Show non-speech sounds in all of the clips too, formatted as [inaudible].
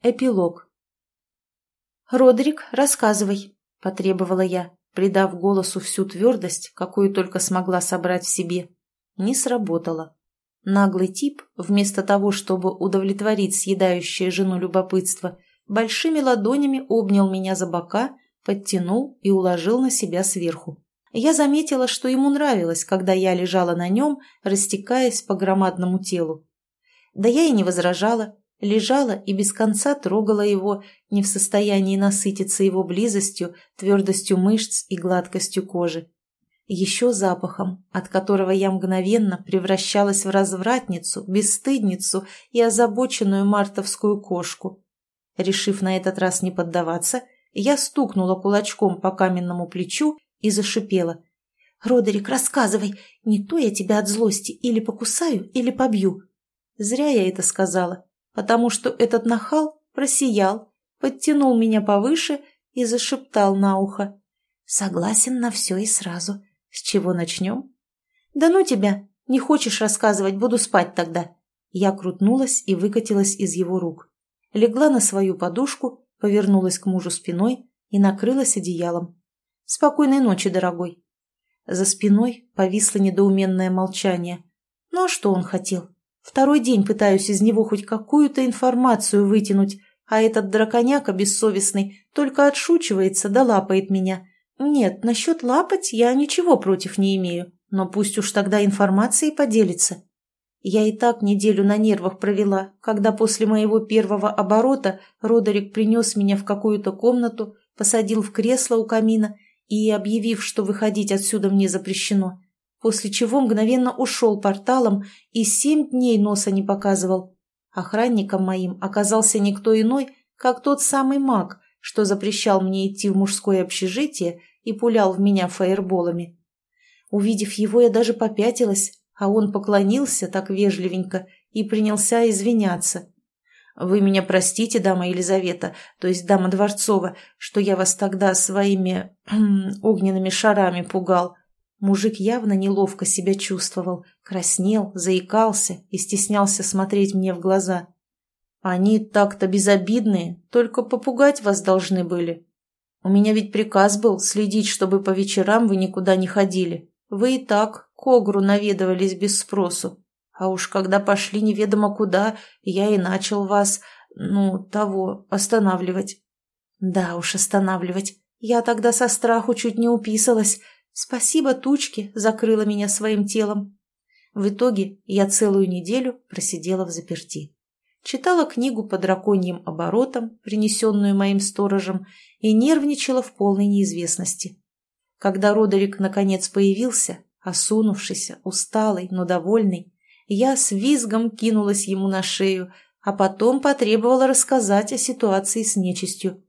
Эпилог. «Родерик, рассказывай», — потребовала я, придав голосу всю твердость, какую только смогла собрать в себе. Не сработало. Наглый тип, вместо того, чтобы удовлетворить съедающее жену любопытство, большими ладонями обнял меня за бока, подтянул и уложил на себя сверху. Я заметила, что ему нравилось, когда я лежала на нем, растекаясь по громадному телу. Да я и не возражала, лежала и без конца трогала его, не в состоянии насытиться его близостью, твердостью мышц и гладкостью кожи. Еще запахом, от которого я мгновенно превращалась в развратницу, бесстыдницу и озабоченную мартовскую кошку. Решив на этот раз не поддаваться, я стукнула кулачком по каменному плечу и зашипела. «Родерик, рассказывай, не то я тебя от злости или покусаю, или побью». Зря я это сказала потому что этот нахал просиял, подтянул меня повыше и зашептал на ухо. «Согласен на все и сразу. С чего начнем?» «Да ну тебя! Не хочешь рассказывать, буду спать тогда!» Я крутнулась и выкатилась из его рук. Легла на свою подушку, повернулась к мужу спиной и накрылась одеялом. «Спокойной ночи, дорогой!» За спиной повисло недоуменное молчание. Ну а что он хотел? Второй день пытаюсь из него хоть какую-то информацию вытянуть, а этот драконяка бессовестный только отшучивается да лапает меня. Нет, насчет лапать я ничего против не имею, но пусть уж тогда информацией поделится. Я и так неделю на нервах провела, когда после моего первого оборота Родерик принес меня в какую-то комнату, посадил в кресло у камина и, объявив, что выходить отсюда мне запрещено, после чего мгновенно ушел порталом и семь дней носа не показывал. Охранником моим оказался никто иной, как тот самый маг, что запрещал мне идти в мужское общежитие и пулял в меня фаерболами. Увидев его, я даже попятилась, а он поклонился так вежливенько и принялся извиняться. «Вы меня простите, дама Елизавета, то есть дама Дворцова, что я вас тогда своими [clears throat] огненными шарами пугал. Мужик явно неловко себя чувствовал, краснел, заикался и стеснялся смотреть мне в глаза. «Они так-то безобидные, только попугать вас должны были. У меня ведь приказ был следить, чтобы по вечерам вы никуда не ходили. Вы и так к Огру наведывались без спросу. А уж когда пошли неведомо куда, я и начал вас, ну, того, останавливать». «Да уж, останавливать. Я тогда со страху чуть не уписалась». Спасибо тучке закрыла меня своим телом. В итоге я целую неделю просидела в заперти. Читала книгу по драконьим оборотам, принесенную моим сторожем, и нервничала в полной неизвестности. Когда Родерик наконец появился, осунувшийся, усталый, но довольный, я с визгом кинулась ему на шею, а потом потребовала рассказать о ситуации с нечистью.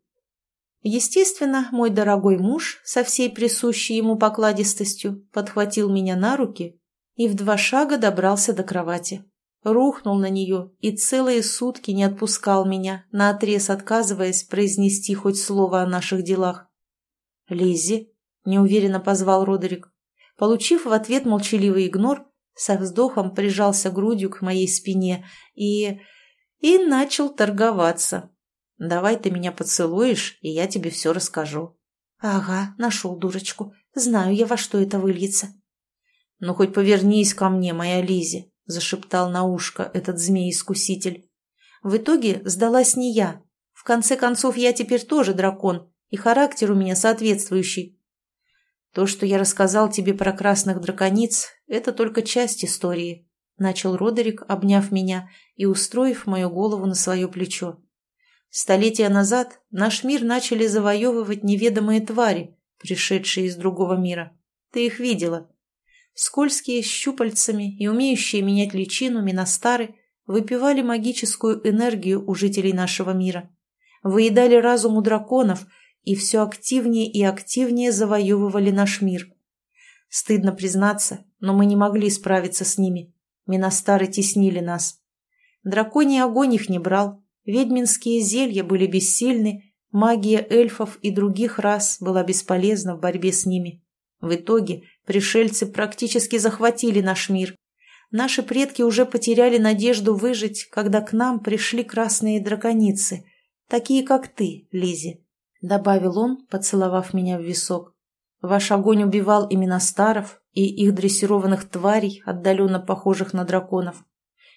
Естественно, мой дорогой муж, со всей присущей ему покладистостью, подхватил меня на руки и в два шага добрался до кровати. Рухнул на нее и целые сутки не отпускал меня, наотрез отказываясь произнести хоть слово о наших делах. «Лиззи», — неуверенно позвал Родерик. Получив в ответ молчаливый игнор, со вздохом прижался грудью к моей спине и... и начал торговаться. Давай ты меня поцелуешь, и я тебе все расскажу». «Ага, нашел дурочку. Знаю я, во что это выльется». «Ну, хоть повернись ко мне, моя Лизи», — зашептал на ушко этот змей-искуситель. В итоге сдалась не я. В конце концов, я теперь тоже дракон, и характер у меня соответствующий. То, что я рассказал тебе про красных дракониц, это только часть истории, — начал Родерик, обняв меня и устроив мою голову на свое плечо. Столетия назад наш мир начали завоевывать неведомые твари, пришедшие из другого мира. Ты их видела. Скользкие, щупальцами и умеющие менять личину Миностары выпивали магическую энергию у жителей нашего мира. Выедали разум у драконов и все активнее и активнее завоевывали наш мир. Стыдно признаться, но мы не могли справиться с ними. Миностары теснили нас. Драконий огонь их не брал, Ведьминские зелья были бессильны, магия эльфов и других рас была бесполезна в борьбе с ними. В итоге пришельцы практически захватили наш мир. Наши предки уже потеряли надежду выжить, когда к нам пришли красные драконицы, такие как ты, Лизи», — добавил он, поцеловав меня в висок. «Ваш огонь убивал именно старов и их дрессированных тварей, отдаленно похожих на драконов.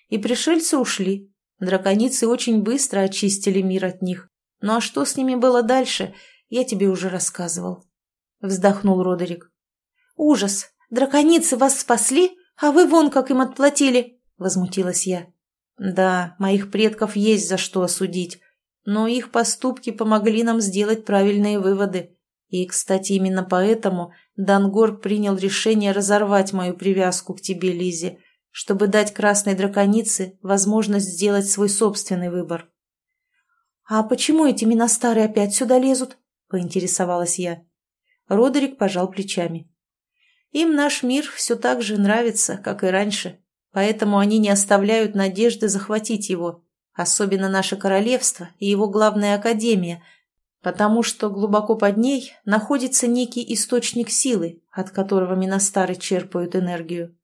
И пришельцы ушли. Драконицы очень быстро очистили мир от них. Ну а что с ними было дальше, я тебе уже рассказывал». Вздохнул Родерик. «Ужас! Драконицы вас спасли, а вы вон как им отплатили!» Возмутилась я. «Да, моих предков есть за что осудить, но их поступки помогли нам сделать правильные выводы. И, кстати, именно поэтому Дангор принял решение разорвать мою привязку к тебе, Лизе, чтобы дать красной драконице возможность сделать свой собственный выбор. «А почему эти миностары опять сюда лезут?» – поинтересовалась я. Родерик пожал плечами. «Им наш мир все так же нравится, как и раньше, поэтому они не оставляют надежды захватить его, особенно наше королевство и его главная академия, потому что глубоко под ней находится некий источник силы, от которого миностары черпают энергию.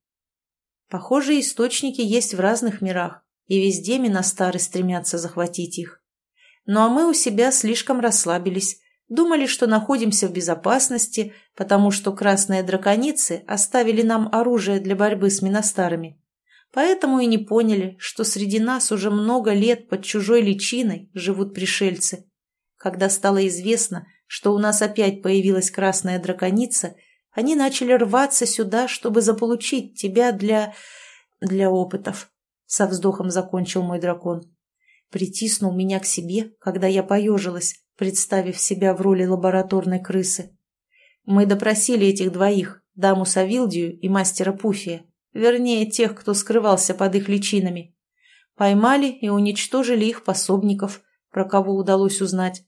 Похожие источники есть в разных мирах, и везде миностары стремятся захватить их. Ну а мы у себя слишком расслабились, думали, что находимся в безопасности, потому что красные драконицы оставили нам оружие для борьбы с миностарами. Поэтому и не поняли, что среди нас уже много лет под чужой личиной живут пришельцы. Когда стало известно, что у нас опять появилась красная драконица, они начали рваться сюда, чтобы заполучить тебя для... для опытов. Со вздохом закончил мой дракон. Притиснул меня к себе, когда я поежилась, представив себя в роли лабораторной крысы. Мы допросили этих двоих, даму Савилдию и мастера Пуфия. Вернее, тех, кто скрывался под их личинами. Поймали и уничтожили их пособников, про кого удалось узнать.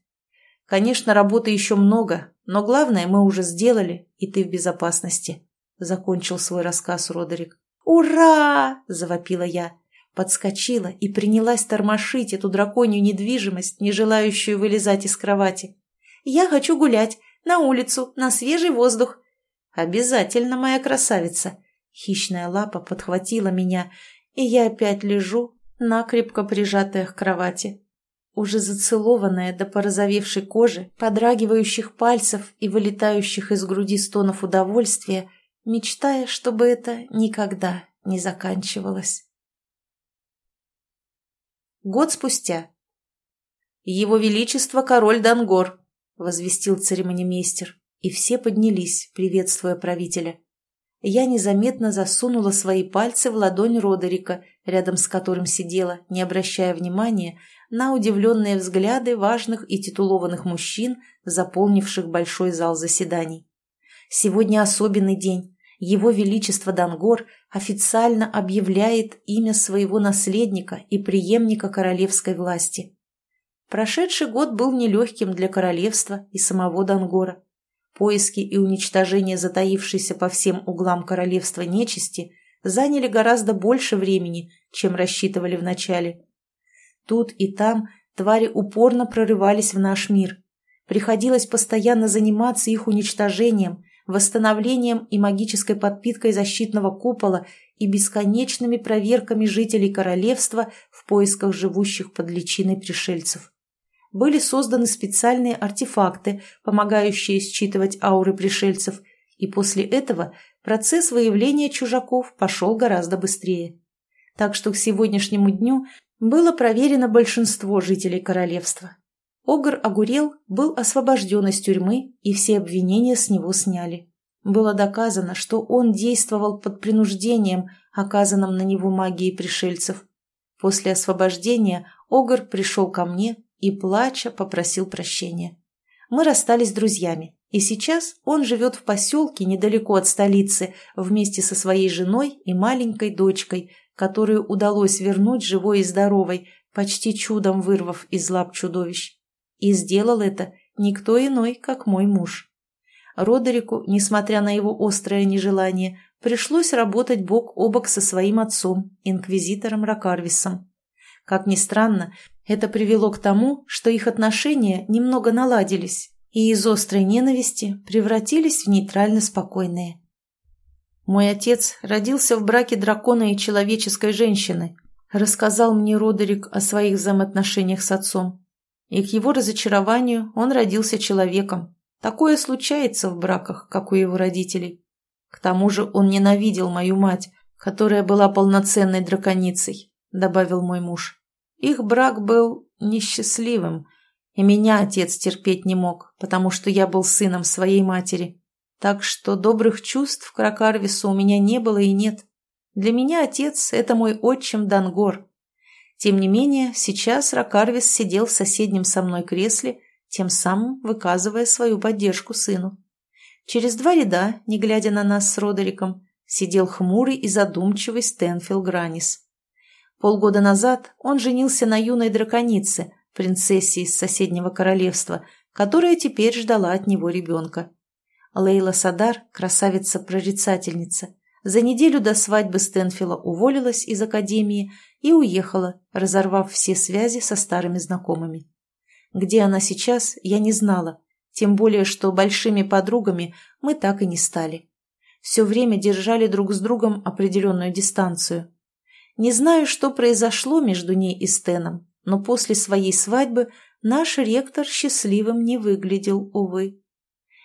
Конечно, работы еще много, но главное мы уже сделали, и ты в безопасности», — закончил свой рассказ Родерик. «Ура!» — завопила я. Подскочила и принялась тормошить эту драконью недвижимость, не желающую вылезать из кровати. «Я хочу гулять, на улицу, на свежий воздух». «Обязательно, моя красавица!» Хищная лапа подхватила меня, и я опять лежу, накрепко прижатая к кровати. Уже зацелованная до порозовевшей кожи, подрагивающих пальцев и вылетающих из груди стонов удовольствия, мечтая, чтобы это никогда не заканчивалось. Год спустя. «Его Величество король Дангор», — возвестил церемонимейстер, и все поднялись, приветствуя правителя я незаметно засунула свои пальцы в ладонь Родерика, рядом с которым сидела, не обращая внимания на удивленные взгляды важных и титулованных мужчин, заполнивших большой зал заседаний. Сегодня особенный день. Его Величество Дангор официально объявляет имя своего наследника и преемника королевской власти. Прошедший год был нелегким для королевства и самого Дангора. Поиски и уничтожение затаившейся по всем углам королевства нечисти заняли гораздо больше времени, чем рассчитывали вначале. Тут и там твари упорно прорывались в наш мир. Приходилось постоянно заниматься их уничтожением, восстановлением и магической подпиткой защитного купола и бесконечными проверками жителей королевства в поисках живущих под личиной пришельцев были созданы специальные артефакты, помогающие считывать ауры пришельцев, и после этого процесс выявления чужаков пошел гораздо быстрее. Так что к сегодняшнему дню было проверено большинство жителей королевства. Огр Огурел был освобожден из тюрьмы, и все обвинения с него сняли. Было доказано, что он действовал под принуждением, оказанным на него магией пришельцев. После освобождения Огр пришел ко мне и, плача, попросил прощения. Мы расстались друзьями, и сейчас он живет в поселке недалеко от столицы вместе со своей женой и маленькой дочкой, которую удалось вернуть живой и здоровой, почти чудом вырвав из лап чудовищ. И сделал это никто иной, как мой муж. Родерику, несмотря на его острое нежелание, пришлось работать бок о бок со своим отцом, инквизитором Ракарвисом. Как ни странно, это привело к тому, что их отношения немного наладились и из острой ненависти превратились в нейтрально спокойные. «Мой отец родился в браке дракона и человеческой женщины», рассказал мне Родерик о своих взаимоотношениях с отцом. И к его разочарованию он родился человеком. Такое случается в браках, как у его родителей. К тому же он ненавидел мою мать, которая была полноценной драконицей, добавил мой муж. Их брак был несчастливым, и меня отец терпеть не мог, потому что я был сыном своей матери. Так что добрых чувств к Ракарвису у меня не было и нет. Для меня отец – это мой отчим Дангор. Тем не менее, сейчас Ракарвис сидел в соседнем со мной кресле, тем самым выказывая свою поддержку сыну. Через два ряда, не глядя на нас с Родериком, сидел хмурый и задумчивый Стэнфилл Гранис. Полгода назад он женился на юной драконице, принцессе из соседнего королевства, которая теперь ждала от него ребенка. Лейла Садар, красавица-прорицательница, за неделю до свадьбы Стэнфилла уволилась из академии и уехала, разорвав все связи со старыми знакомыми. Где она сейчас, я не знала, тем более, что большими подругами мы так и не стали. Все время держали друг с другом определенную дистанцию. Не знаю, что произошло между ней и Стеном, но после своей свадьбы наш ректор счастливым не выглядел, увы.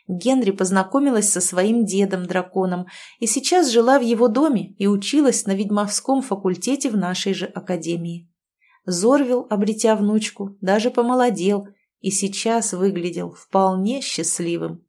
Генри познакомилась со своим дедом-драконом и сейчас жила в его доме и училась на ведьмовском факультете в нашей же академии. Зорвил, обретя внучку, даже помолодел и сейчас выглядел вполне счастливым.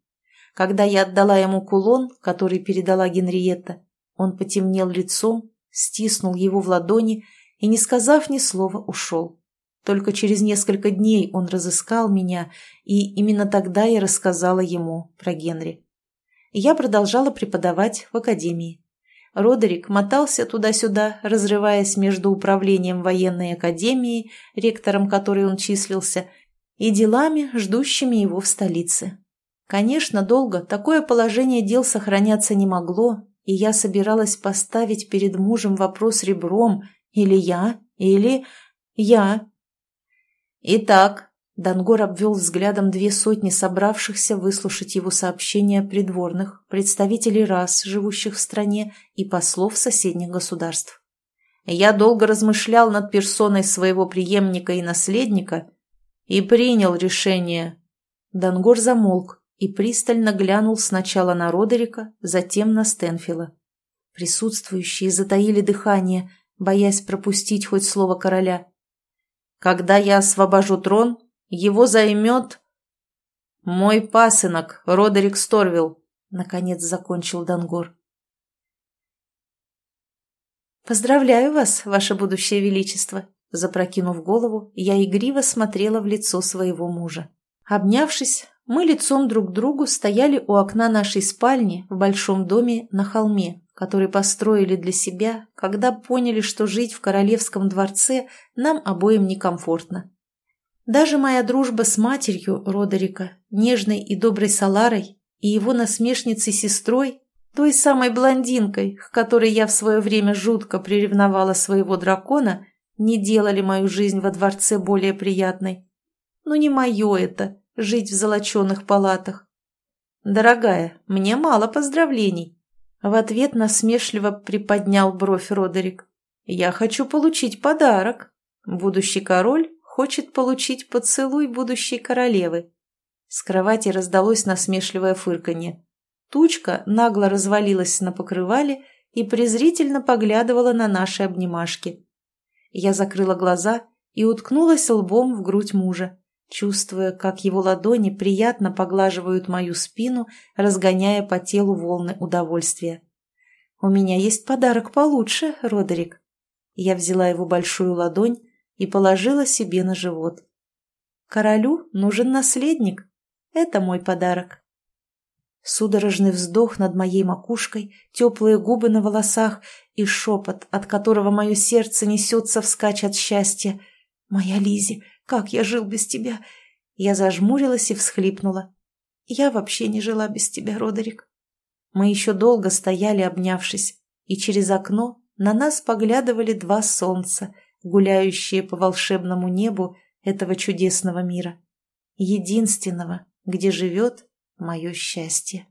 Когда я отдала ему кулон, который передала Генриетта, он потемнел лицом, стиснул его в ладони и, не сказав ни слова, ушел. Только через несколько дней он разыскал меня, и именно тогда я рассказала ему про Генри. Я продолжала преподавать в академии. Родерик мотался туда-сюда, разрываясь между управлением военной академии, ректором которой он числился, и делами, ждущими его в столице. Конечно, долго такое положение дел сохраняться не могло, и я собиралась поставить перед мужем вопрос ребром или я, или я, «Итак», — Дангор обвел взглядом две сотни собравшихся выслушать его сообщения придворных, представителей рас, живущих в стране, и послов соседних государств. «Я долго размышлял над персоной своего преемника и наследника и принял решение». Дангор замолк и пристально глянул сначала на Родерика, затем на Стенфила. Присутствующие затаили дыхание, боясь пропустить хоть слово короля. Когда я освобожу трон, его займет мой пасынок, Родерик Сторвилл, — наконец закончил Дангор. «Поздравляю вас, ваше будущее величество!» Запрокинув голову, я игриво смотрела в лицо своего мужа. Обнявшись, мы лицом друг к другу стояли у окна нашей спальни в большом доме на холме, который построили для себя, когда поняли, что жить в королевском дворце нам обоим некомфортно. Даже моя дружба с матерью Родерика, нежной и доброй Саларой, и его насмешницей-сестрой, той самой блондинкой, к которой я в свое время жутко приревновала своего дракона, не делали мою жизнь во дворце более приятной. Но не мое это — жить в золоченых палатах. Дорогая, мне мало поздравлений. В ответ насмешливо приподнял бровь Родерик. «Я хочу получить подарок. Будущий король хочет получить поцелуй будущей королевы». С кровати раздалось насмешливое фырканье. Тучка нагло развалилась на покрывале и презрительно поглядывала на наши обнимашки. Я закрыла глаза и уткнулась лбом в грудь мужа, чувствуя, как его ладони приятно поглаживают мою спину, разгоняя по телу волны удовольствия. «У меня есть подарок получше, Родерик». Я взяла его большую ладонь и положила себе на живот. «Королю нужен наследник. Это мой подарок». Судорожный вздох над моей макушкой, теплые губы на волосах и шепот, от которого мое сердце несется вскачь от счастья. «Моя Лизи, как я жил без тебя!» Я зажмурилась и всхлипнула. «Я вообще не жила без тебя, Родерик». Мы еще долго стояли, обнявшись, и через окно на нас поглядывали два солнца, гуляющие по волшебному небу этого чудесного мира. Единственного, где живет мое счастье.